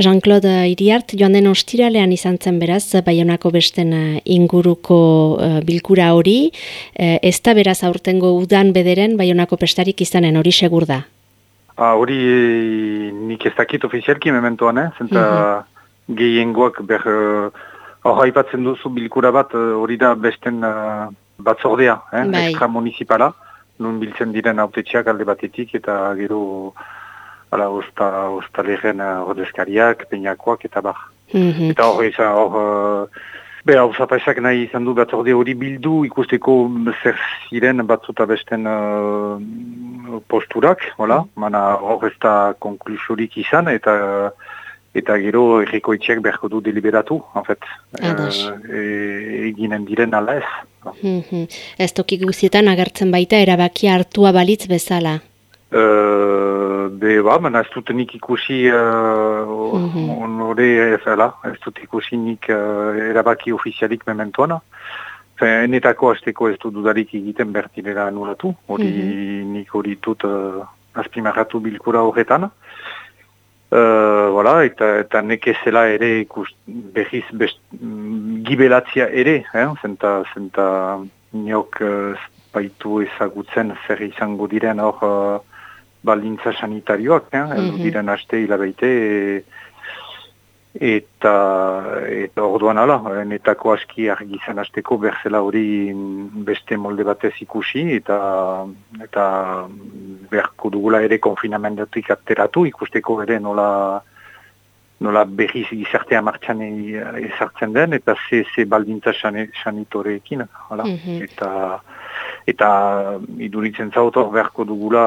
Jean-Claude Iriart, joan den ostiralean izan zen beraz, Baionako besten inguruko bilkura hori, ez da beraz aurtengo udan bederen Baionako pestarik izanen hori segur da? Ah, hori nik ez dakit ofizialki mementoan, eh? zenta mm -hmm. gehiengoak ber hor haipatzen duzu bilkura bat hori da besten batzordea, eh? bai. extra municipala, nun biltzen diren autetxeak alde batetik eta gero Hala, osta, osta lehen uh, ordezkariak, peinakoak eta bar. Mhm. Eta hori izan, hor, uh, be, hau zapaisak nahi izan du batzorde hori bildu, ikusteko zer ziren batzuta besten uh, posturak, hola, mm. mana hor ez da konklusorik izan, eta eta gero erriko itxek beharko du deliberatu, en fet, eginen diren ala ez. Mm -hmm. Ez tokik guzietan agertzen baita erabaki hartua balitz bezala? Be, ba, baina ez dut nik ikusi uh, mm ez, ez dut ikusi nik uh, erabaki ofizialik mementoana. Enetako azteko ez dut dudarik egiten bertinera anulatu, hori mm nik hori dut uh, azpimarratu bilkura horretan. Uh, voilà, eta, eta nekezela ere ikus, behiz best, mm, gibelatzia ere, eh? zenta, zenta niok uh, baitu ezagutzen zer izango diren hor baldintza sanitarioak, eh? mm -hmm. diren haste hilabeite, e, eta, eta orduan ala, netako aski argizan hasteko berzela hori beste molde batez ikusi, eta, eta berko dugula ere konfinamendatik ateratu, ikusteko ere nola nola berriz gizartea martxan ezartzen den, eta ze, ze baldintza sanitoreekin, mm eta eta iduritzen zautor beharko dugula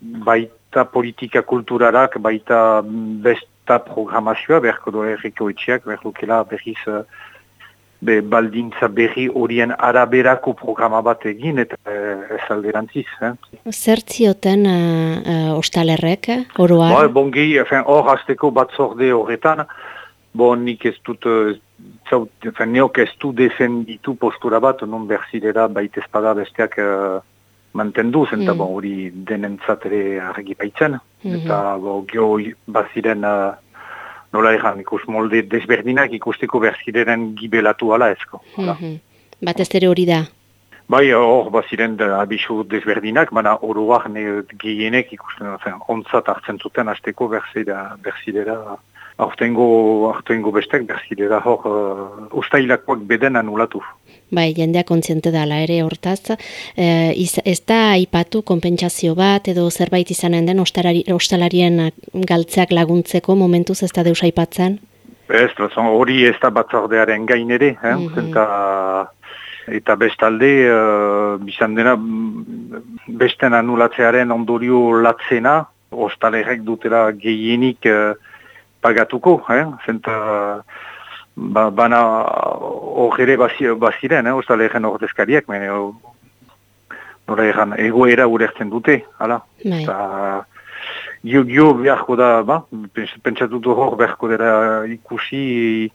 baita politika kulturarak, baita besta programazioa beharko du erriko etxeak, beharko berriz be, baldintza berri horien araberako programa bat egin eta ez alderantziz. Eh? Zer zioten uh, uh, ostalerrek, oroa? Ba, bongi, hor azteko batzorde horretan, bon nik ez dut, zaut, neok ez du defenditu postura bat, non berzidera baita espada besteak uh, mantendu, zenta mm. bon, hori denentzat ere argi baitzen, mm eta bo, geho baziren, uh, nola egan, ikus molde desberdinak ikusteko berzideren gibelatu ala ezko. Mm -hmm. Bat ez ere hori da? Bai, hor baziren abisu desberdinak, baina oroak gehienek ikusten, ontzat hartzen zuten, azteko berzidera, berzidera aurtengo, aurtengo bestek berzidera hor uh, ustailakoak beden anulatu. Bai, jendeak kontziente dala ere hortaz, e, ez da aipatu konpentsazio bat edo zerbait izanen den ostalarien galtzeak laguntzeko momentuz ez da deus aipatzen? Ez, hori ez da batzordearen gain ere, eh? mm -hmm. eta bestalde, uh, bizan dena, besten anulatzearen ondorio latzena, ostalerek dutera gehienik uh, pagatuko, eh? zenta ba, bana horre baziren, eh? osta lehen ordezkariak, mene, nora egan, egoera urertzen dute, hala. Bai. Eta, gio, beharko da, ba, pentsatu du hor beharko dira ikusi,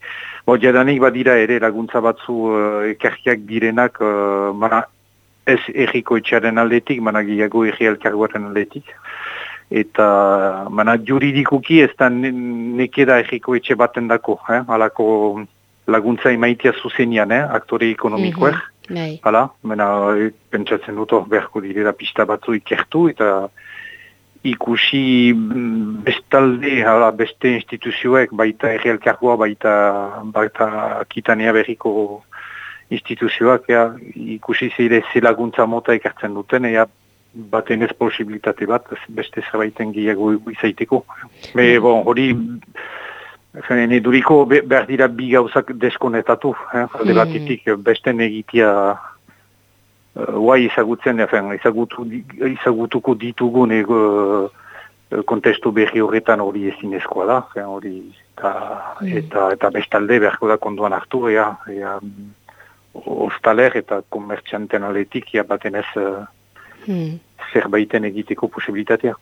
bo, jadanik badira ere laguntza batzu uh, ekarkiak direnak, uh, mana, ez erriko etxaren aldetik, mana gehiago erri elkarguaren aldetik eta mana juridikuki ez da nekeda egiko etxe baten dako, eh? alako laguntza imaitia zuzenian, eh? aktore ekonomikoek. Mm -hmm. Hala, mena, pentsatzen dut beharko direla pista batzu ikertu, eta ikusi mm, bestalde, hala, beste instituzioek, baita errealkargoa, baita, baita kitania berriko instituzioak, ja, ikusi zeire ze laguntza mota ikertzen duten, ea baten ez posibilitate bat, beste zerbaiten gehiago izaiteko. Me, mm. bon, hori, ene duriko behar dira bi gauzak deskonetatu, eh? alde mm. batitik beste negitia uh, guai izagutzen, efen, izagutu, izagutuko ditugu nego uh, kontestu berri horretan hori ezinezkoa da, hori eta, mm. eta, eta bestalde beharko da konduan hartu, ea, ea, ostaler eta komertxanten aletik, ja baten ez uh, hmm. zerbaiten egiteko posibilitatea.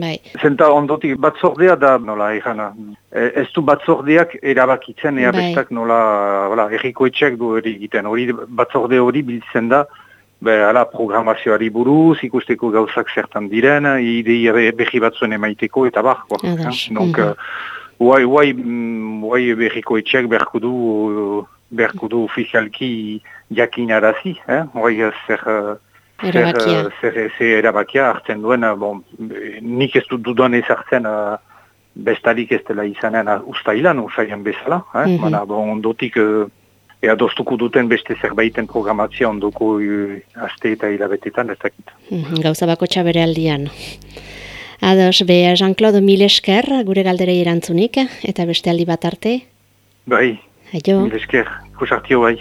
Bai. Zenta ondotik batzordea da, nola, egana, e, ez du batzordeak erabakitzen, ea bai. bestak nola, wala, erriko etxeak du egiten, hori batzorde hori biltzen da, be, ala, programazioari buruz, ikusteko gauzak zertan diren, idei behi batzuen emaiteko, eta bar, Donc, mm -hmm. Guai, guai, guai berriko etxeak berko du, berko du ofizialki jakin arazi, eh? Guai zer... Erabakia. Zer, zer, erabakia hartzen duen, bon, nik ez dut dudan ez hartzen uh, bestarik ez dela izanen uh, ustailan, usaian bezala, eh? Mm -hmm. bon, ondotik... Uh, Ea doztuko duten beste zerbaiten programazia ondoko uh, aste eta hilabetetan ez dakit. Mhm, gauza bako txabere aldian. Ados, be, Jean-Claude Milesker, gure galderei erantzunik, eta beste aldi bat arte? Bai, Aio. Milesker, kusartio bai.